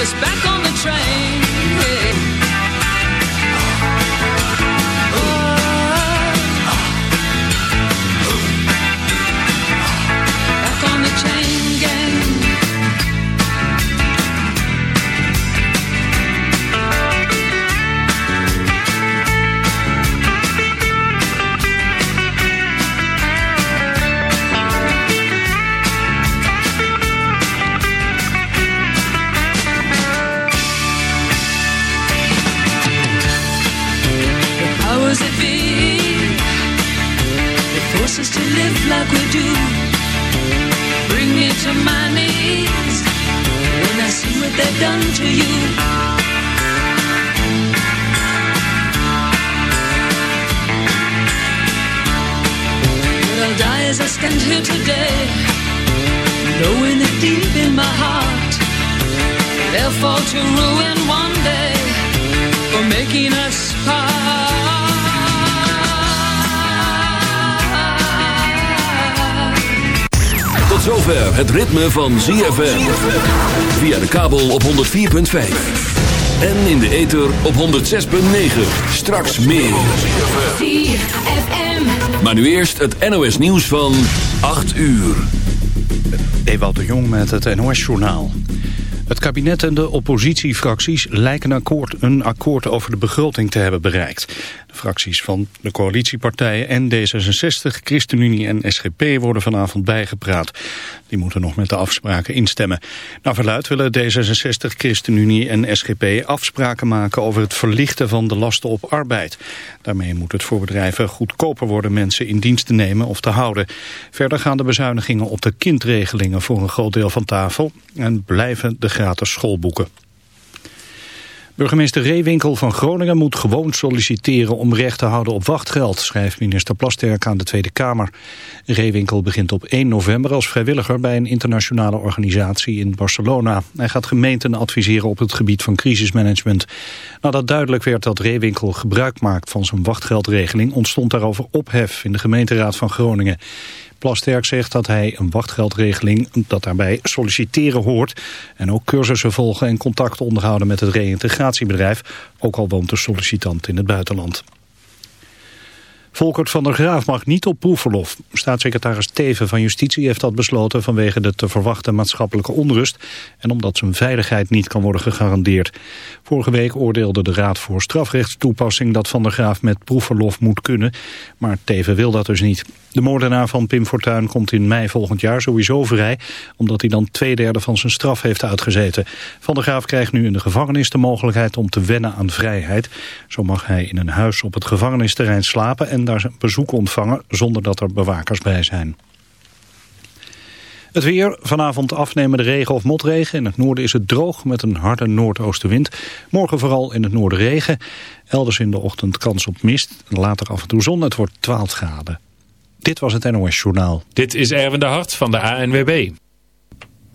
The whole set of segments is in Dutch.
us back van ZFM. Via de kabel op 104.5. En in de ether op 106.9. Straks meer. ZFM. Maar nu eerst het NOS nieuws van 8 uur. Ewout de Jong met het NOS-journaal. Het kabinet en de oppositiefracties lijken akkoord, een akkoord over de begroting te hebben bereikt. Fracties van de coalitiepartijen en D66, ChristenUnie en SGP worden vanavond bijgepraat. Die moeten nog met de afspraken instemmen. Naar verluid willen D66, ChristenUnie en SGP afspraken maken over het verlichten van de lasten op arbeid. Daarmee moet het voor bedrijven goedkoper worden mensen in dienst te nemen of te houden. Verder gaan de bezuinigingen op de kindregelingen voor een groot deel van tafel en blijven de gratis schoolboeken. Burgemeester Reewinkel van Groningen moet gewoon solliciteren om recht te houden op wachtgeld, schrijft minister Plasterk aan de Tweede Kamer. Reewinkel begint op 1 november als vrijwilliger bij een internationale organisatie in Barcelona. Hij gaat gemeenten adviseren op het gebied van crisismanagement. Nadat duidelijk werd dat Reewinkel gebruik maakt van zijn wachtgeldregeling, ontstond daarover ophef in de gemeenteraad van Groningen. Plasterk zegt dat hij een wachtgeldregeling dat daarbij solliciteren hoort. En ook cursussen volgen en contact onderhouden met het reïntegratiebedrijf. Ook al woont de sollicitant in het buitenland. Volkert van der Graaf mag niet op proefverlof. Staatssecretaris Teven van Justitie heeft dat besloten vanwege de te verwachten maatschappelijke onrust en omdat zijn veiligheid niet kan worden gegarandeerd. Vorige week oordeelde de Raad voor Strafrechtstoepassing dat van der Graaf met proefverlof moet kunnen, maar Teven wil dat dus niet. De moordenaar van Pim Fortuyn komt in mei volgend jaar sowieso vrij, omdat hij dan twee derde van zijn straf heeft uitgezeten. Van der Graaf krijgt nu in de gevangenis de mogelijkheid om te wennen aan vrijheid. Zo mag hij in een huis op het gevangenisterrein slapen en daar bezoek ontvangen zonder dat er bewakers bij zijn. Het weer, vanavond afnemende regen of motregen. In het noorden is het droog met een harde noordoostenwind. Morgen vooral in het noorden regen. Elders in de ochtend kans op mist. Later af en toe zon. Het wordt 12 graden. Dit was het NOS Journaal. Dit is Erwin de Hart van de ANWB.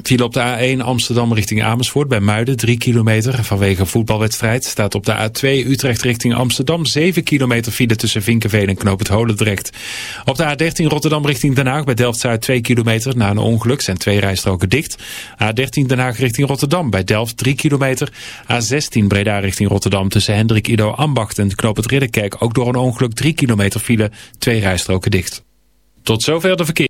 Viel op de A1 Amsterdam richting Amersfoort bij Muiden 3 kilometer. Vanwege een voetbalwedstrijd staat op de A2 Utrecht richting Amsterdam 7 kilometer file tussen Vinkenveen en Knoop het Holendrecht. Op de A13 Rotterdam richting Den Haag bij Delft-Zuid 2 kilometer. Na een ongeluk zijn twee rijstroken dicht. A13 Den Haag richting Rotterdam bij Delft 3 kilometer. A16 Breda richting Rotterdam tussen Hendrik Ido Ambacht en Knoop het Ridderkerk. Ook door een ongeluk 3 kilometer file, twee rijstroken dicht. Tot zover de verkeer.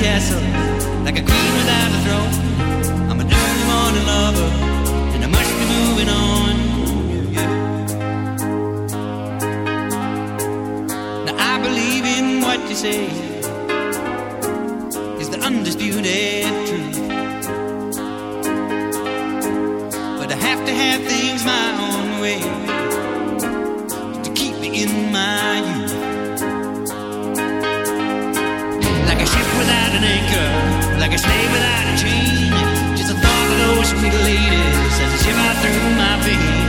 castle, like a queen without a throne. I'm an early morning lover, and I must be moving on. Yeah. Now I believe in what you say is the undisputed. guess maybe that change. Just the thought of those sweet ladies as you shiver through my veins.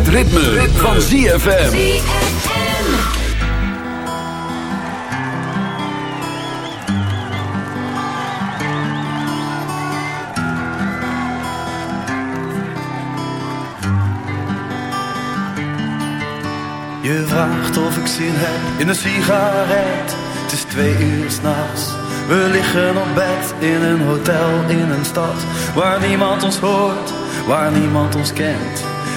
Ritme, van ZFM. Je vraagt of ik zin heb in een sigaret. Het is twee uur s'nachts. We liggen op bed in een hotel in een stad waar niemand ons hoort, waar niemand ons kent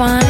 fine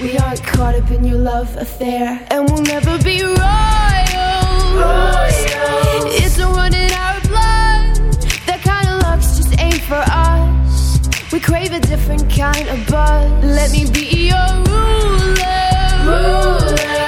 We aren't caught up in your love affair, and we'll never be royals. It's a run in our blood. That kind of luck's just ain't for us. We crave a different kind of buzz. Let me be your ruler. You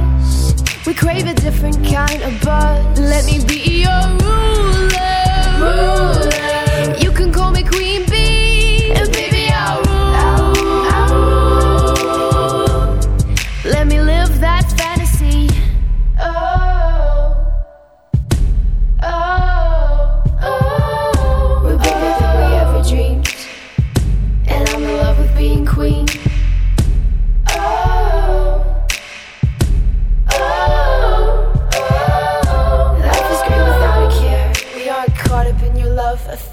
We crave a different kind of buzz. Let me be your ruler. You can call me Queen Bee,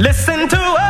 Listen to us.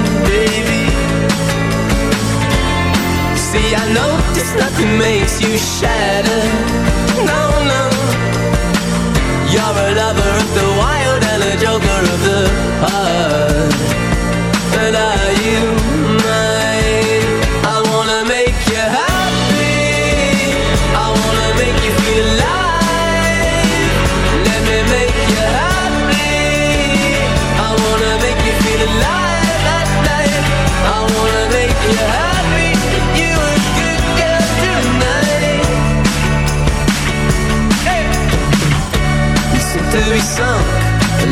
See, I notice nothing makes you shatter. No, no. You're a lover of the wild and a joker of the heart. And are you?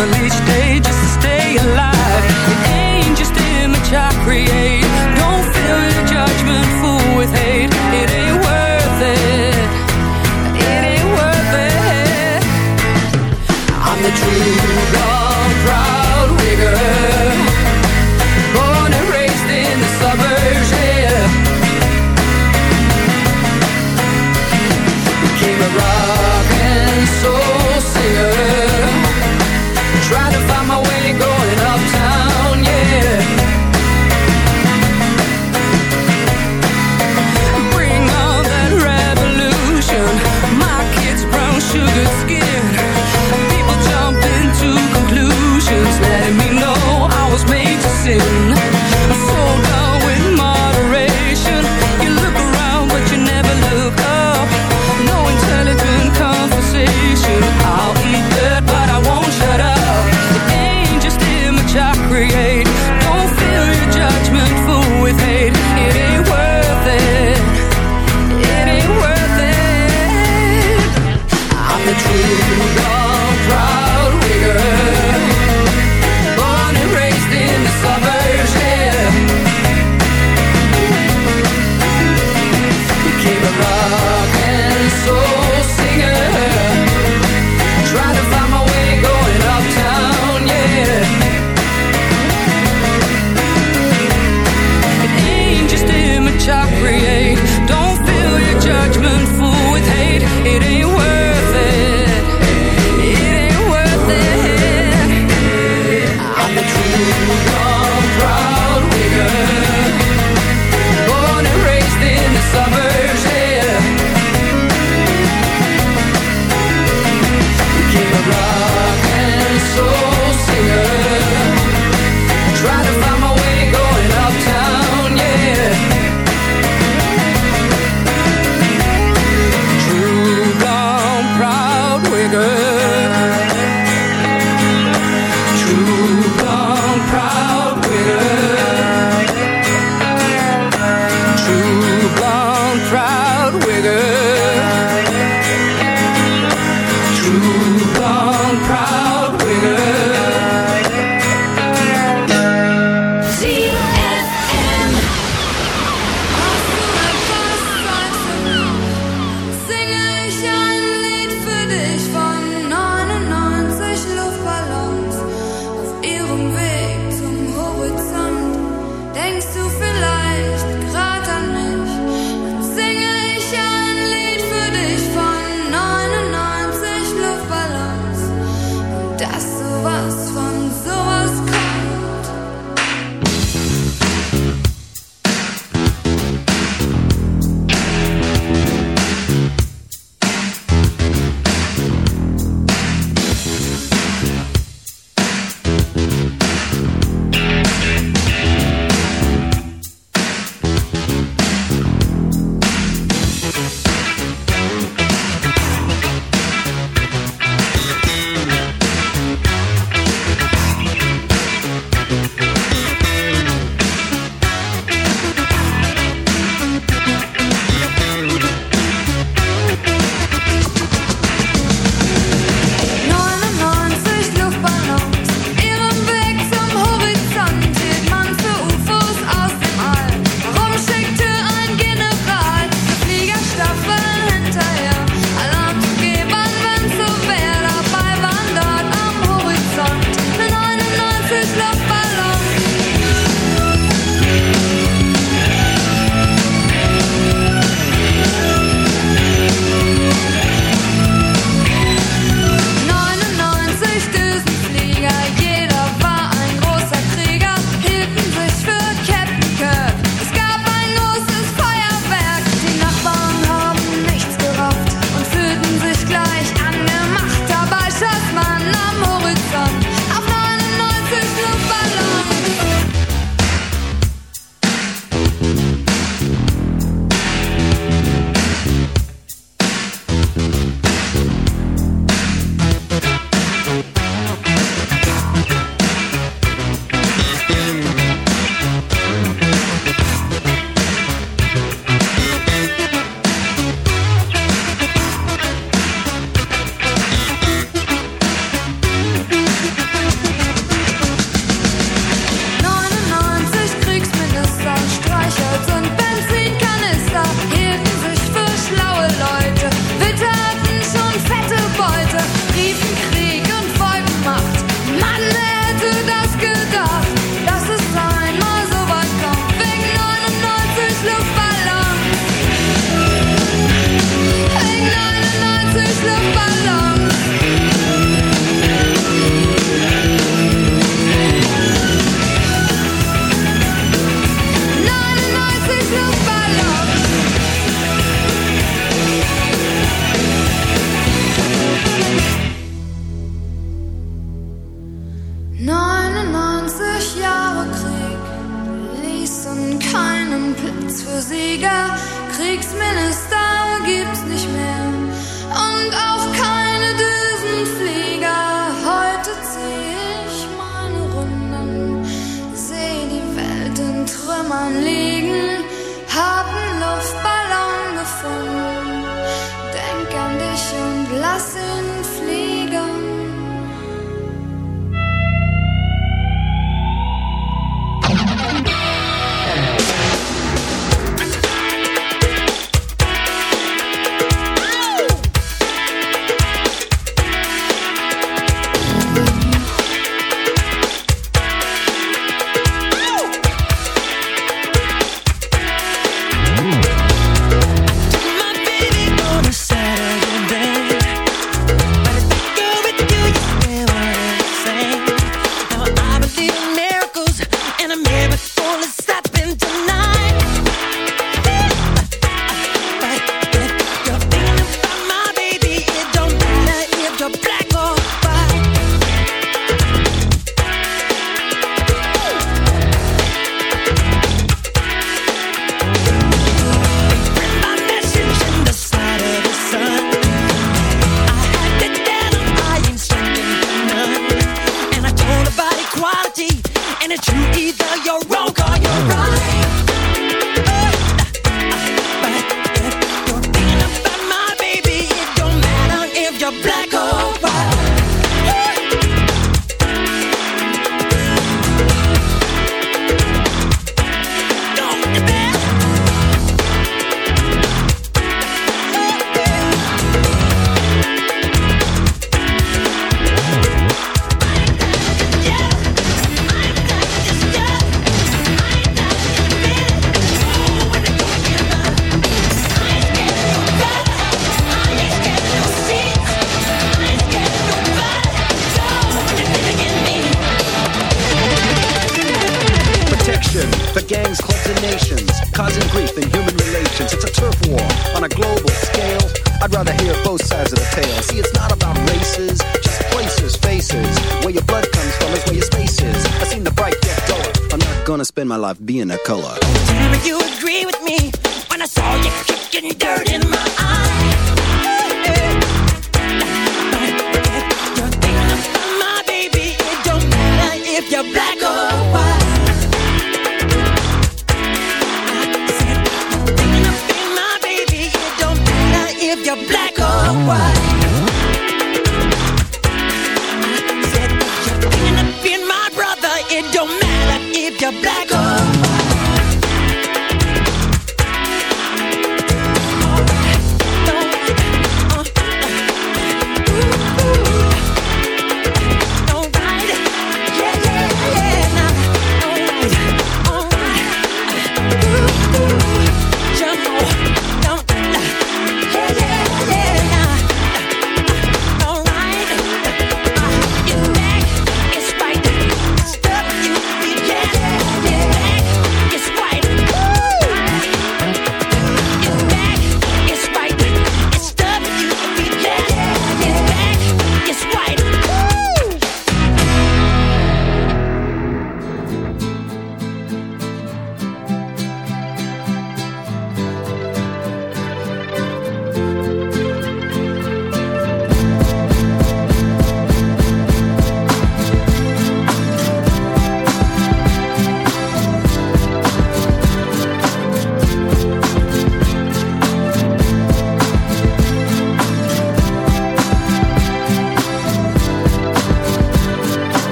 struggle each day just to stay alive. Color.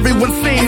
everyone sing.